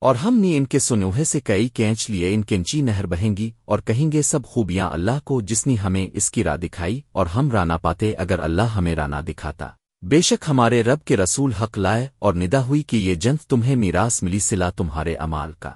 اور ہم نے ان کے سنوہے سے کئی کینچ لیے ان کینچی نہر بہیں گی اور کہیں گے سب خوبیاں اللہ کو جس نے ہمیں اس کی راہ دکھائی اور ہم رانا پاتے اگر اللہ ہمیں رانا دکھاتا۔ بے شک ہمارے رب کے رسول حق لائے اور ندا ہوئی کہ یہ جنت تمہیں میراث ملی سلا تمہارے امال کا۔